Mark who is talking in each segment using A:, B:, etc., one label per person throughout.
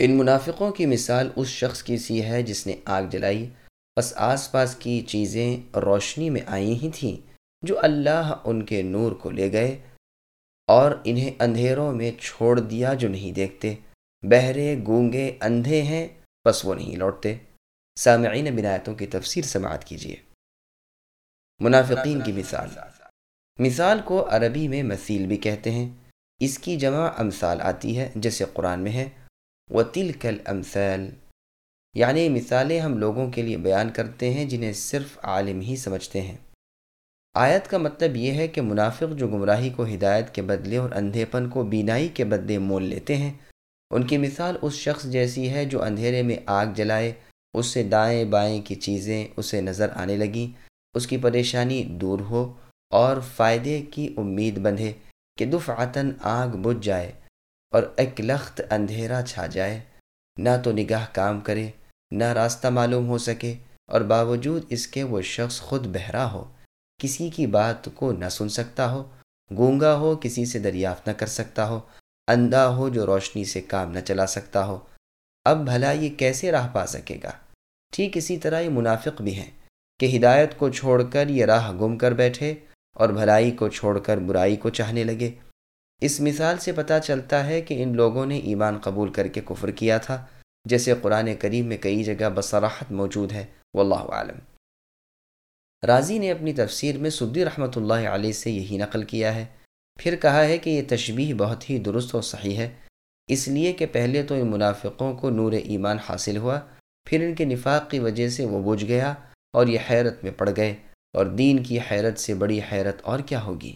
A: ان منافقوں کی مثال اس شخص کی سی ہے جس نے آگ جلائی۔ بس آس پاس کی چیزیں روشنی میں آئی ہی تھیں، جو اللہ ان کے نور کو لے گئے اور انہیں اندھیروں میں چھوڑ دیا جو نہیں دیکھتے۔ بہرے گونگے اندھے ہیں، بس وہ نہیں لوٹتے۔ سامعین بنایتوں کی تفسیر سماعت کیجیے منافقین کی مثال۔ مثال کو عربی میں مثیل بھی کہتے ہیں۔ اس کی جمع امثال آتی ہے، جیسے قرآن میں ہے۔ و تلکل امثال یعنی مثالیں ہم لوگوں کے لیے بیان کرتے ہیں جنہیں صرف عالم ہی سمجھتے ہیں۔ آیت کا مطلب یہ ہے کہ منافق جو گمراہی کو ہدایت کے بدلے اور اندھے پن کو بینائی کے بدلے مول لیتے ہیں۔ ان کی مثال اس شخص جیسی ہے جو اندھیرے میں آگ جلائے، اس سے دائیں بائیں کی چیزیں اسے نظر آنے لگیں، اس کی پریشانی دور ہو اور فائدے کی امید بندھے کہ دفعتاً آگ بجھ جائے۔ اور ایک لخت اندھیرا چھا جائے۔ نہ تو نگاہ کام کرے، نہ راستہ معلوم ہو سکے، اور باوجود اس کے وہ شخص خود بہرا ہو۔ کسی کی بات کو نہ سن سکتا ہو، گونگا ہو، کسی سے دریافت نہ کر سکتا ہو، اندھا ہو جو روشنی سے کام نہ چلا سکتا ہو۔ اب بھلا یہ کیسے راہ پا سکے گا؟ ٹھیک اسی طرح یہ منافق بھی ہیں کہ ہدایت کو چھوڑ کر یہ راہ گم کر بیٹھے اور بھلائی کو چھوڑ کر برائی کو چاہنے لگے۔ اس مثال سے پتہ چلتا ہے کہ ان لوگوں نے ایمان قبول کر کے کفر کیا تھا، جیسے قرآن کریم میں کئی جگہ بصراحت موجود ہے، واللہ عالم راضی نے اپنی تفسیر میں سدی رحمۃ اللہ علیہ سے یہی نقل کیا ہے۔ پھر کہا ہے کہ یہ تشبیح بہت ہی درست و صحیح ہے۔ اس لیے کہ پہلے تو ان منافقوں کو نور ایمان حاصل ہوا، پھر ان کے نفاق کی وجہ سے وہ بجھ گیا اور یہ حیرت میں پڑ گئے اور دین کی حیرت سے بڑی حیرت اور کیا ہوگی۔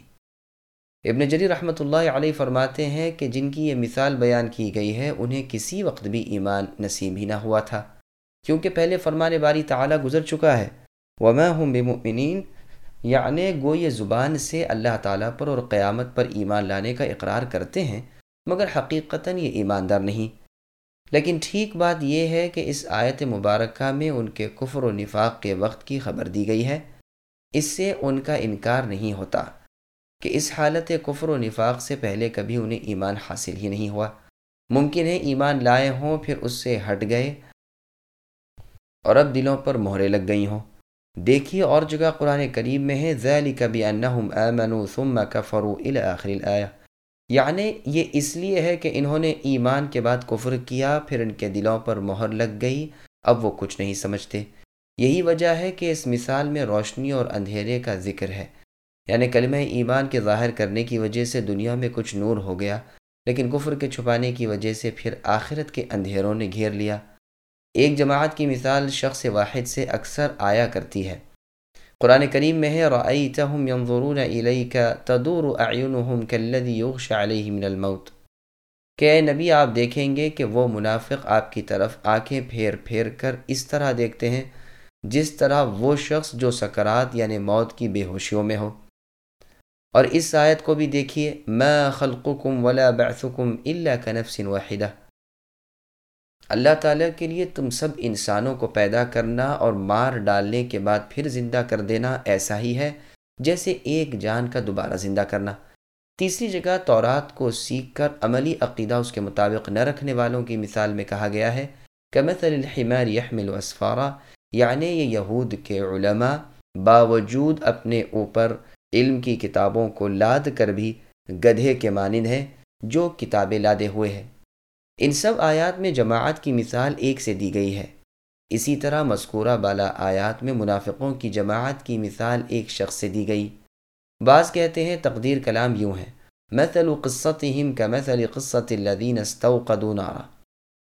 A: ابن جری رحمۃ اللہ علیہ فرماتے ہیں کہ جن کی یہ مثال بیان کی گئی ہے، انہیں کسی وقت بھی ایمان نصیب ہی نہ ہوا تھا۔ کیونکہ پہلے فرمان باری تعالیٰ گزر چکا ہے۔ وما ہم بمؤمنین یعنی گو یہ زبان سے اللہ تعالیٰ پر اور قیامت پر ایمان لانے کا اقرار کرتے ہیں، مگر حقیقتاً یہ ایماندار نہیں۔ لیکن ٹھیک بات یہ ہے کہ اس آیت مبارکہ میں ان کے کفر و نفاق کے وقت کی خبر دی گئی ہے۔ اس سے ان کا انکار نہیں ہوتا۔ کہ اس حالت کفر و نفاق سے پہلے کبھی انہیں ایمان حاصل ہی نہیں ہوا۔ ممکن ہے ایمان لائے ہوں، پھر اس سے ہٹ گئے اور اب دلوں پر مہرے لگ گئی ہوں۔ دیکھیے اور جگہ قرآن کریم میں ہے ذیلی کبھی انہم امنوا ثم کفروا الى آخر یعنی یہ اس لیے ہے کہ انہوں نے ایمان کے بعد کفر کیا، پھر ان کے دلوں پر مہر لگ گئی۔ اب وہ کچھ نہیں سمجھتے۔ یہی وجہ ہے کہ اس مثال میں روشنی اور اندھیرے کا ذکر ہے۔ یعنی کلمہ ایمان کے ظاہر کرنے کی وجہ سے دنیا میں کچھ نور ہو گیا، لیکن کفر کے چھپانے کی وجہ سے پھر آخرت کے اندھیروں نے گھیر لیا۔ ایک جماعت کی مثال شخص واحد سے اکثر آیا کرتی ہے۔ قرآن کریم میں ہے رَأَيْتَهُمْ يَنظُرُونَ إِلَيْكَ تَدُورُ أَعْيُنُهُمْ كَالَّذِي يُغْشَ عَلَيْهِ مِنَ الْمَوْتِ کہ اے نبی، آپ دیکھیں گے کہ وہ منافق آپ کی طرف آنکھیں پھیر پھیر کر اس طرح دیکھتے ہیں جس طرح وہ شخص جو سکرات یعنی موت کی بے ہوشیوں میں ہو۔ اور اس آیت کو بھی دیکھیے، ما خلقکم ولا بعثکم الا کنفس واحدہ. اللہ تعالیٰ کے لیے تم سب انسانوں کو پیدا کرنا اور مار ڈالنے کے بعد پھر زندہ کر دینا ایسا ہی ہے، جیسے ایک جان کا دوبارہ زندہ کرنا۔ تیسری جگہ تورات کو سیکھ کر عملی عقیدہ اس کے مطابق نہ رکھنے والوں کی مثال میں کہا گیا ہے، کمثل الحمار يحمل اسفارا یعنی یہ یہود کے علماء باوجود اپنے اوپر علم کی کتابوں کو لاد کر بھی گدھے کے مانند ہے جو کتابیں لادے ہوئے ہیں۔ ان سب آیات میں جماعت کی مثال ایک سے دی گئی ہے۔ اسی طرح مذکورہ بالا آیات میں منافقوں کی جماعت کی مثال ایک شخص سے دی گئی۔ بعض کہتے ہیں تقدیر کلام یوں ہے، مثل قصتہم کا مثل قصت الذین استوقدوا نارا۔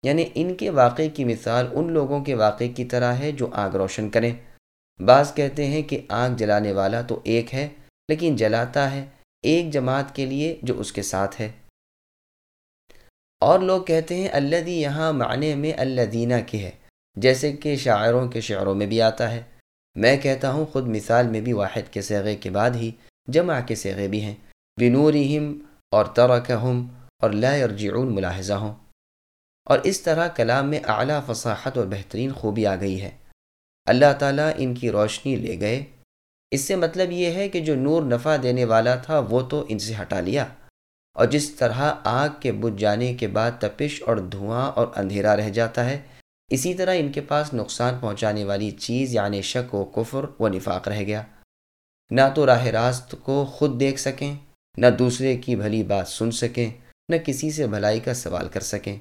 A: یعنی ان کے واقعے کی مثال ان لوگوں کے واقعے کی طرح ہے جو آگ روشن کریں۔ بعض کہتے ہیں کہ آگ جلانے والا تو ایک ہے لیکن جلاتا ہے ایک جماعت کے لیے جو اس کے ساتھ ہے۔ اور لوگ کہتے ہیں اللہ دی یہاں معنی میں اللہ دینا ہے، جیسے کہ شاعروں کے شعروں میں بھی آتا ہے۔ میں کہتا ہوں خود مثال میں بھی واحد کے سیغے کے بعد ہی جمع کے سیغے بھی ہیں۔ بنورہم اور ترکہم اور لا یرجعون ملاحظہ ہوں اور اس طرح کلام میں اعلیٰ، فصاحت اور بہترین خوبی آ گئی ہے۔ اللہ تعالیٰ ان کی روشنی لے گئے۔ اس سے مطلب یہ ہے کہ جو نور نفع دینے والا تھا وہ تو ان سے ہٹا لیا۔ اور جس طرح آگ کے بجھ جانے کے بعد تپش اور دھواں اور اندھیرا رہ جاتا ہے، اسی طرح ان کے پاس نقصان پہنچانے والی چیز یعنی شک و کفر و نفاق رہ گیا۔ نہ تو راہ راست کو خود دیکھ سکیں، نہ دوسرے کی بھلی بات سن سکیں، نہ کسی سے بھلائی کا سوال کر سکیں۔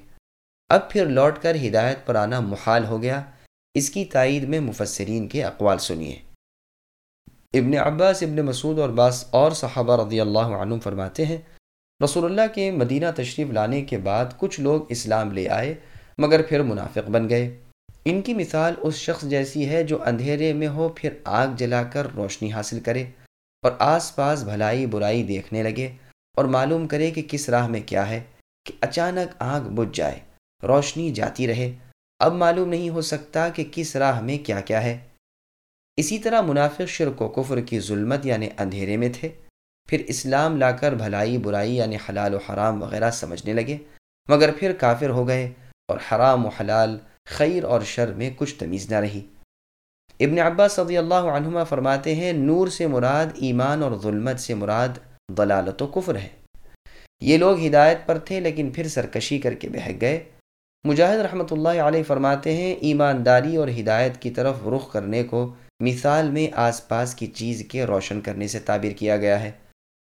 A: اب پھر لوٹ کر ہدایت پر آنا محال ہو گیا۔ اس کی تائید میں مفسرین کے اقوال سنیے۔ ابن عباس، ابن مسعود اور بعض اور صحابہ رضی اللہ عنہ فرماتے ہیں، رسول اللہ کے مدینہ تشریف لانے کے بعد کچھ لوگ اسلام لے آئے، مگر پھر منافق بن گئے۔ ان کی مثال اس شخص جیسی ہے جو اندھیرے میں ہو، پھر آگ جلا کر روشنی حاصل کرے اور آس پاس بھلائی برائی دیکھنے لگے اور معلوم کرے کہ کس راہ میں کیا ہے، کہ اچانک آگ بجھ جائے، روشنی جاتی رہے۔ اب معلوم نہیں ہو سکتا کہ کس راہ میں کیا کیا ہے۔ اسی طرح منافق شرک و کفر کی ظلمت یعنی اندھیرے میں تھے۔ پھر اسلام لا کر بھلائی، برائی یعنی حلال و حرام وغیرہ سمجھنے لگے۔ مگر پھر کافر ہو گئے اور حرام و حلال، خیر اور شر میں کچھ تمیز نہ رہی۔ ابن عباس صدی اللہ عنہما فرماتے ہیں، نور سے مراد ایمان اور ظلمت سے مراد ضلالت و کفر ہے۔ یہ لوگ ہدایت پر تھے لیکن پھر سرکشی کر کے بہک گئے۔ مجاہد رحمۃ اللہ علیہ فرماتے ہیں، ایمانداری اور ہدایت کی طرف رخ کرنے کو مثال میں آس پاس کی چیز کے روشن کرنے سے تعبیر کیا گیا ہے۔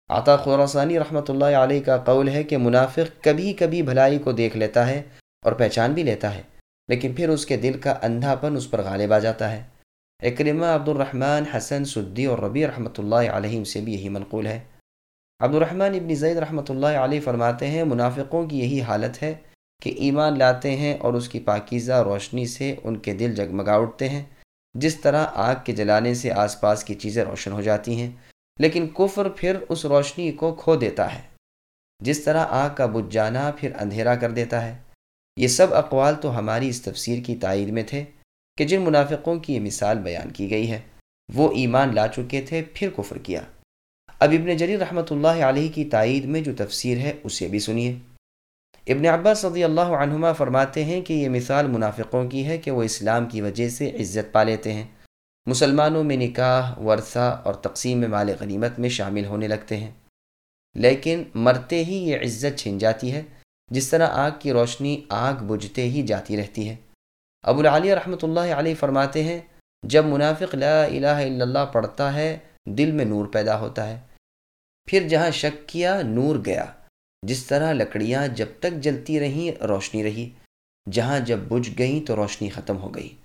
A: عطا خورسانی رحمۃ اللہ علیہ کا قول ہے کہ منافق کبھی کبھی بھلائی کو دیکھ لیتا ہے اور پہچان بھی لیتا ہے، لیکن پھر اس کے دل کا اندھا پن اس پر غالب آ جاتا ہے۔ اکرمہ عبد الرحمن حسن سدی اور ربی رحمۃ اللہ علیہ سے بھی یہی منقول ہے۔ عبد الرحمن ابن زید رحمۃ اللہ علیہ فرماتے ہیں، منافقوں کی یہی حالت ہے کہ ایمان لاتے ہیں اور اس کی پاکیزہ روشنی سے ان کے دل جگمگا اٹھتے ہیں۔ جس طرح آگ کے جلانے سے آس پاس کی چیزیں روشن ہو جاتی ہیں، لیکن کفر پھر اس روشنی کو کھو دیتا ہے۔ جس طرح آگ کا بجھ جانا پھر اندھیرا کر دیتا ہے۔ یہ سب اقوال تو ہماری اس تفسیر کی تائید میں تھے کہ جن منافقوں کی یہ مثال بیان کی گئی ہے، وہ ایمان لا چکے تھے، پھر کفر کیا۔ اب ابن جریر رحمۃ اللہ علیہ کی تائید میں جو تفسیر ہے، اسے بھی سنیے۔ ابن عباس صدی اللہ عنہما فرماتے ہیں کہ یہ مثال منافقوں کی ہے کہ وہ اسلام کی وجہ سے عزت پا لیتے ہیں۔ مسلمانوں میں نکاح، ورثہ اور تقسیم مال غنیمت میں شامل ہونے لگتے ہیں۔ لیکن مرتے ہی یہ عزت چھن جاتی ہے، جس طرح آگ کی روشنی آگ بجھتے ہی جاتی رہتی ہے۔ ابو العالیہ رحمۃ اللہ علیہ فرماتے ہیں، جب منافق لا الہ الا اللہ پڑھتا ہے، دل میں نور پیدا ہوتا ہے۔ پھر جہاں شک کیا، نور گیا۔ جس طرح لکڑیاں جب تک جلتی رہیں، روشنی رہی۔ جہاں جب بجھ گئیں تو روشنی ختم ہو گئی۔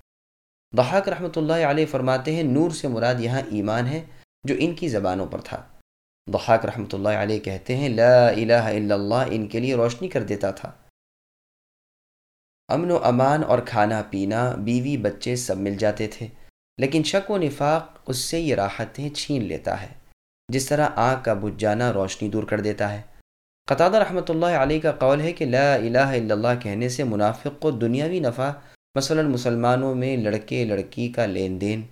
A: ضحاک رحمۃ اللہ علیہ فرماتے ہیں، نور سے مراد یہاں ایمان ہے، جو ان کی زبانوں پر تھا۔ ضحاک رحمۃ اللہ علیہ کہتے ہیں، لا الہ الا اللہ ان کے لیے روشنی کر دیتا تھا۔ امن و امان اور کھانا پینا، بیوی بچے سب مل جاتے تھے، لیکن شک و نفاق اس سے یہ راحتیں چھین لیتا ہے۔ جس طرح آگ کا بجھ جانا روشنی دور کر دیتا ہے۔ قطع رحمۃ اللہ علیہ کا قول ہے کہ لا الہ الا اللہ کہنے سے منافق کو دنیاوی نفع، مثلا مسلمانوں میں لڑکے، لڑکی کا لین دین،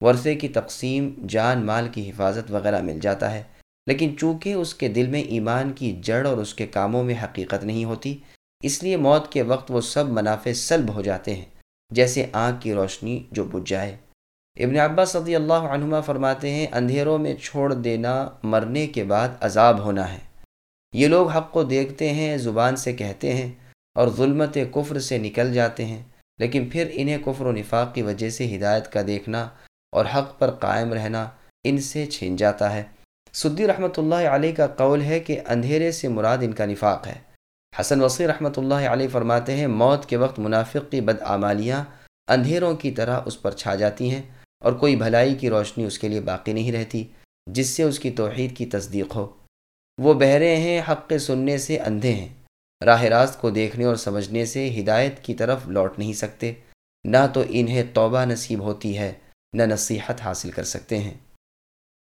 A: ورثے کی تقسیم، جان، مال کی حفاظت وغیرہ مل جاتا ہے۔ لیکن چونکہ اس کے دل میں ایمان کی جڑ اور اس کے کاموں میں حقیقت نہیں ہوتی، اس لیے موت کے وقت وہ سب منافع سلب ہو جاتے ہیں، جیسے آنکھ کی روشنی جو بجھ جائے۔ ابن عباس صدی اللہ عنہما فرماتے ہیں، اندھیروں میں چھوڑ دینا مرنے کے بعد عذاب ہونا ہے۔ یہ لوگ حق کو دیکھتے ہیں، زبان سے کہتے ہیں اور ظلمت کفر سے نکل جاتے ہیں۔ لیکن پھر انہیں کفر و نفاق کی وجہ سے ہدایت کا دیکھنا اور حق پر قائم رہنا ان سے چھین جاتا ہے۔ سدی رحمۃ اللہ علیہ کا قول ہے کہ اندھیرے سے مراد ان کا نفاق ہے۔ حسن وسیع رحمۃ اللہ علیہ فرماتے ہیں، موت کے وقت منافق کی بدعمالیاں اندھیروں کی طرح اس پر چھا جاتی ہیں اور کوئی بھلائی کی روشنی اس کے لیے باقی نہیں رہتی، جس سے اس کی توحید کی تصدیق ہو۔ وہ بہرے ہیں، حق کے سننے سے اندھے ہیں۔ راہ راست کو دیکھنے اور سمجھنے سے ہدایت کی طرف لوٹ نہیں سکتے۔ نہ تو انہیں توبہ نصیب ہوتی ہے، نہ نصیحت حاصل کر سکتے ہیں۔